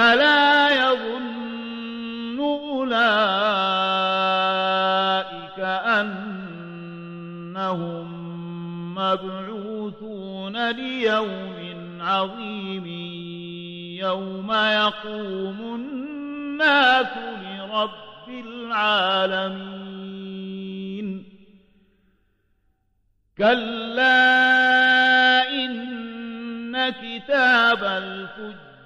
ألا يظن أولئك أنهم مبعوثون ليوم عظيم يوم يقوم الناس لرب العالمين. كلا إن كتاب الفجر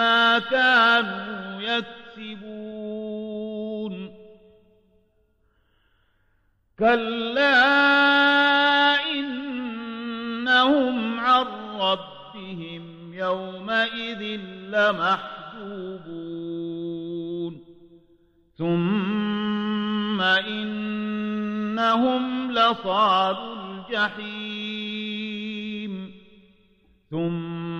ما كانوا يكسبون. كلا إنهم عن ربهم يومئذ لمحجوبون. ثم إنهم لصال الجحيم. ثم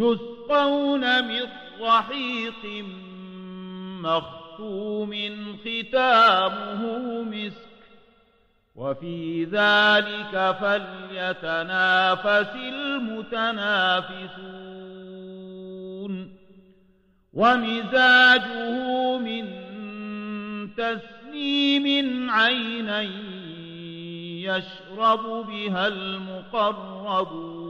يسقون من رحيق مختوم ختامه مسك وفي ذلك فليتنافس المتنافسون. ومزاجه من تسليم عينين يشرب بها المقربون.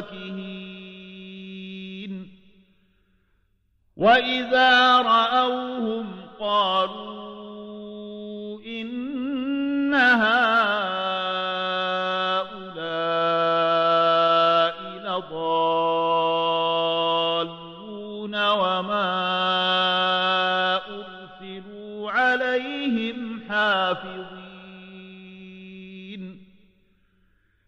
فكهين وإذا رأوهم قالوا إن هؤلاء لضالون وما حافظين